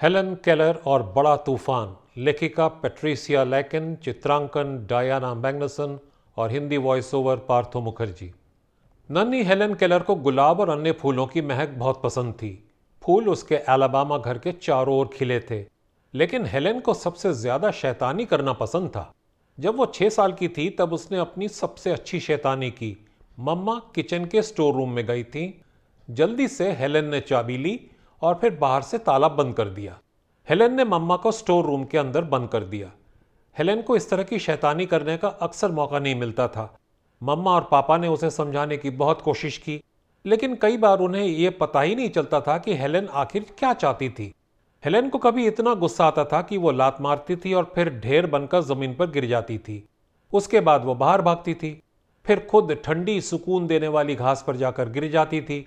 Helen Keller और बड़ा तूफ़ान, लेखिका पेट्रिसिया लैकन, चित्रांकन डायाना मैग्नसन और हिंदी वॉइस ओवर पार्थो मुखर्जी। नन्ही हेलन केलर को गुलाब और अन्य फूलों की महक बहुत पसंद थी। फूल उसके एलाबामा घर के चारों ओर खिले थे। लेकिन हेलेन को सबसे ज़्यादा शैतानी करना पसंद था। जब वो छह साल की थी, तब उसने अपनी सबसे अच्छी शैतानी की। मम्मा किचन के स्टोर रूम में गई थी। जल्दी से हेलेन ने चाबी ली और फिर बाहर से ताला बंद कर दिया। हेलेन ने मम्मा को स्टोर रूम के अंदर बंद कर दिया। हेलेन को इस तरह की शैतानी करने का अक्सर मौका नहीं मिलता था। मम्मा और पापा ने उसे समझाने की बहुत कोशिश की, लेकिन कई बार उन्हें यह पता ही नहीं चलता था कि हेलेन आखिर क्या चाहती थी। हेलेन को कभी इतना गुस्सा आता था कि वो लात मारती थी और फिर ढेर बनकर ज़मीन पर गिर जाती थी। उसके बाद वो बाहर भागती थी। फिर खुद ठंडी सुकून देने वाली घास पर जाकर गिर जाती थी।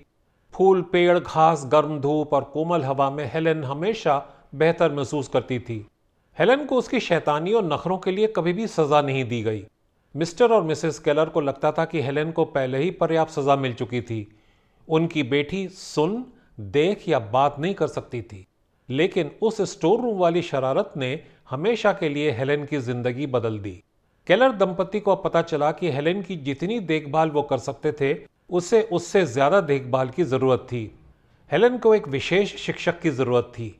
फूल, पेड़, घास, गर्म धूप और कोमल हवा में हेलेन हमेशा बेहतर महसूस करती थी। हेलेन को उसकी शैतानी और नखरों के लिए कभी भी सजा नहीं दी गई। मिस्टर और मिसेस केलर को लगता था कि हेलेन को पहले ही पर्याप्त सजा मिल चुकी थी। उनकी बेटी सुन, देख या बात नहीं कर सकती थी। लेकिन उस स्टोर रूम वाली शरारत ने हमेशा के लिए हेलेन की ज़िंदगी बदल दी। केलर दंपति को पता चला कि हेलेन की जितनी देखभाल वो कर सकते थे उसे उससे ज़्यादा देखभाल की ज़रूरत थी। हेलन को एक विशेष शिक्षक की ज़रूरत थी।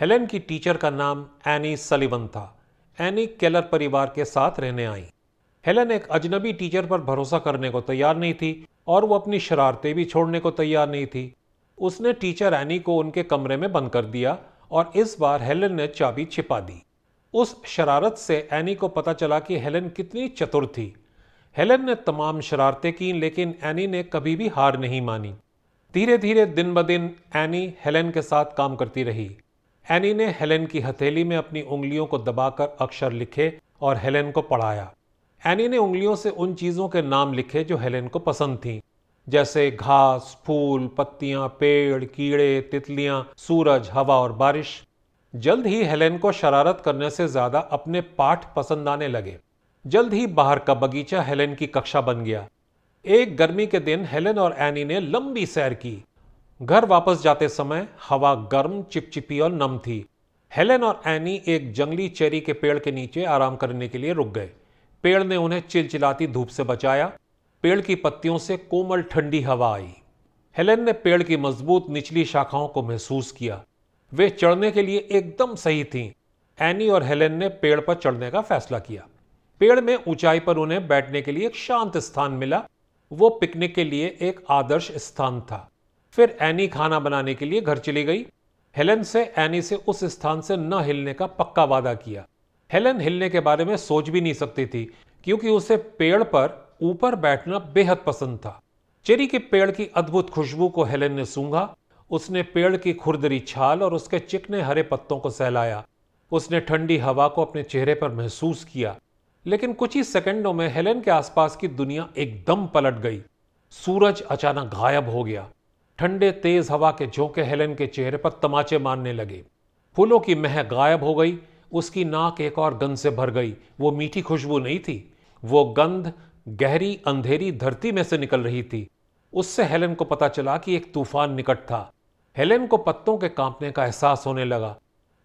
हेलन की टीचर का नाम एनी सलीवन था। एनी केलर परिवार के साथ रहने आई। हेलन एक अजनबी टीचर पर भरोसा करने को तैयार नहीं थी और वो अपनी शरारतें भी छोड़ने को तैयार नहीं थी। उसने टीचर एनी को उनके कमरे में बंद कर दिया और इस बार हेलन ने चाबी छिपा दी। उस शरारत से एनी को पता चला कि हेलन कितनी चतुर थी। हेलन ने तमाम शरारतें की, लेकिन एनी ने कभी भी हार नहीं मानी। धीरे धीरे दिन ब दिन, एनी हेलन के साथ काम करती रही। एनी ने हेलन की हथेली में अपनी उंगलियों को दबाकर अक्षर लिखे और हेलन को पढ़ाया। एनी ने उंगलियों से उन चीज़ों के नाम लिखे जो हेलन को पसंद थीं, जैसे घास, फूल, पत्तियाँ, पेड़, कीड़े, तितलियाँ, सूरज, हवा और बारिश। जल्द ही हेलेन को शरारत करने से ज़्यादा अपने पाठ पसंद आने लगे। जल्द ही बाहर का बगीचा हेलेन की कक्षा बन गया। एक गर्मी के दिन हेलेन और एनी ने लंबी सैर की। घर वापस जाते समय हवा गर्म, चिपचिपी और नम थी। हेलेन और एनी एक जंगली चेरी के पेड़ के नीचे आराम करने के लिए रुक गए। पेड़ ने उन्हें चिलचिलाती धूप से बचाया। पेड़ की पत्तियों से कोमल ठंडी हवा आई। हेलेन ने पेड़ की मज़बूत निचली शाखाओं को महसूस किया। वे चढ़ने के लिए एकदम सही थीं। एनी और हेलेन ने पेड़ पर चढ़ने का फैसला किया। पेड़ में ऊंचाई पर उन्हें बैठने के लिए एक शांत स्थान मिला। वो पिकनिक के लिए एक आदर्श स्थान था। फिर एनी खाना बनाने के लिए घर चली गई। हेलन से एनी से उस स्थान से न हिलने का पक्का वादा किया। हेलन हिलने के बारे में सोच भी नहीं सकती थी, क्योंकि उसे पेड़ पर ऊपर बैठना बेहद पसंद था। चेरी के पेड़ की अद्भुत खुशबू को हेलन ने सूंघा। उसने पेड़ की खुरदरी छाल और उसके चिकने हरे पत्तों को सहलाया। उसने ठंडी हवा को अपने चेहरे पर महसूस किया। लेकिन कुछ ही सेकंडों में हेलेन के आसपास की दुनिया एकदम पलट गई। सूरज अचानक गायब हो गया। ठंडे तेज हवा के झोंके हेलेन के चेहरे पर तमाचे मारने लगे। फूलों की महक गायब हो गई, उसकी नाक एक और गंध से भर गई। वो मीठी खुशबू नहीं थी। वो गंध गहरी अंधेरी धरती में से निकल रही थी। उससे हेलेन को पता चला कि एक तूफ़ान निकट था। हेलेन को पत्तों के कांपने का एहसास होने लगा।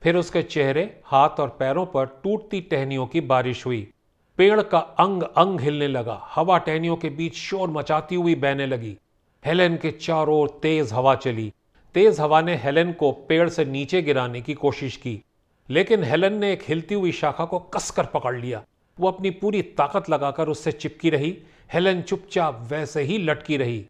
फिर उसके चेहरे, हाथ और पैरों पर टूटती टहनियों की बारिश हुई। पेड़ का अंग अंग हिलने लगा। हवा टहनियों के बीच शोर मचाती हुई बहने लगी। हेलेन के चारों ओर तेज हवा चली। तेज हवा ने हेलेन को पेड़ से नीचे गिराने की कोशिश की। लेकिन हेलेन ने एक हिलती हुई शाखा को कसकर पकड़ लिया। वो अपनी पूरी ताकत लगाकर उससे चिपकी रही। हेलेन चुपचाप वैसे ही लटकी रही।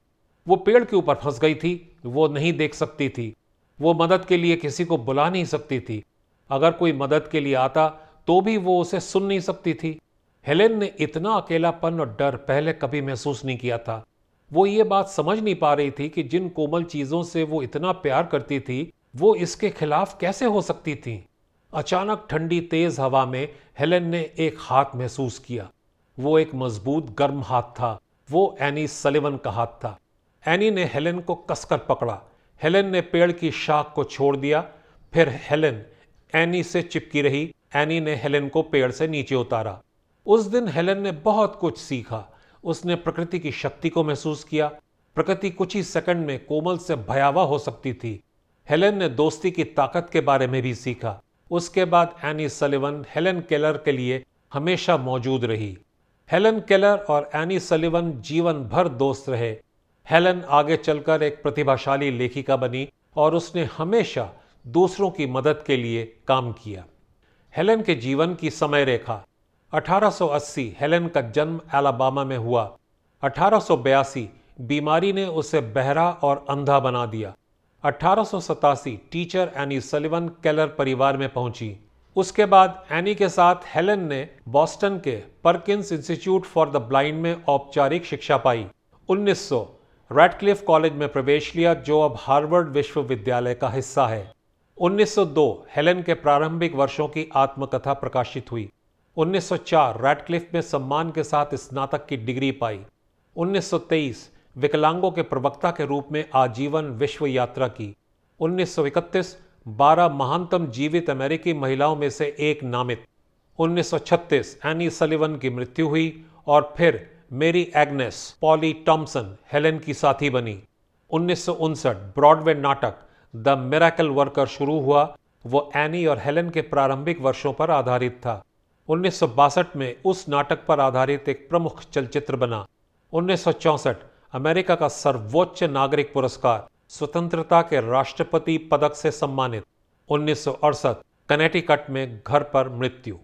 वो पेड़ के ऊपर फंस गई थी। वो नहीं देख सकती थी। वो मदद के लिए किसी को बुला नहीं सकती थी। अगर कोई मदद के लिए आता तो भी वो उसे सुन नहीं सकती थी। हेलेन ने इतना अकेलापन और डर पहले कभी महसूस नहीं किया था। वो ये बात समझ नहीं पा रही थी कि जिन कोमल चीज़ों से वो इतना प्यार करती थी, वो इसके खिलाफ कैसे हो सकती थी। अचानक ठंडी तेज हवा में हेलेन ने एक हाथ महसूस किया। वो एक मज़बूत, गर्म हाथ था। वो एनी सलिवन का हाथ था। एनी ने हेलेन को कसकर पकड़ा। हेलेन ने पेड़ की शाख को छोड़ दिया। फिर हेलेन एनी से चिपकी रही। एनी ने हेलेन को पेड़ से नीचे उतारा। उस दिन हेलन ने बहुत कुछ सीखा। उसने प्रकृति की शक्ति को महसूस किया। प्रकृति कुछ ही सेकंड में कोमल से भयावह हो सकती थी। हेलेन ने दोस्ती की ताकत के बारे में भी सीखा। उसके बाद एनी सलिवन हेलन केलर के लिए हमेशा मौजूद रही। हेलन केलर और एनी सलिवन जीवन भर दोस्त रहे। हेलन आगे चलकर एक प्रतिभाशाली लेखिका बनी और उसने हमेशा दूसरों की मदद के लिए काम किया। हेलन के जीवन की समय रेखा 1880 हेलन का जन्म एलाबामा में हुआ। 1882 बीमारी ने उसे बहरा और अंधा बना दिया। अठारह टीचर एनी सलिवन केलर परिवार में पहुँची। उसके बाद एनी के साथ हेलन ने बॉस्टन के Perkins Institute for the Blind में औपचारिक शिक्षा पाई। 1900 रेडक्लिफ कॉलेज में प्रवेश लिया, जो अब हार्वर्ड विश्वविद्यालय का हिस्सा है। 1902 हेलन के प्रारंभिक वर्षों की आत्मकथा प्रकाशित हुई। 1904 रेडक्लिफ में सम्मान के साथ स्नातक की डिग्री पाई। 1923 विकलांगों के प्रवक्ता के रूप में आजीवन विश्व यात्रा की। 1931 12 महानतम जीवित अमेरिकी महिलाओं में से एक नामित। 1936 एनी सलिवन की मृत्यु हुई और फिर मेरी एग्नेस पॉली टॉमसन हेलेन की साथी बनी। उन्नीस सौ उनसठ ब्रॉडवे नाटक द मेराकल वर्कर शुरू हुआ। वो एनी और हेलेन के प्रारंभिक वर्षों पर आधारित था। उन्नीस सौ बासठ में उस नाटक पर आधारित एक प्रमुख चलचित्र बना। उन्नीस अमेरिका का सर्वोच्च नागरिक पुरस्कार, स्वतंत्रता के राष्ट्रपति पदक से सम्मानित। उन्नीस कनेटिकट में घर पर मृत्यु।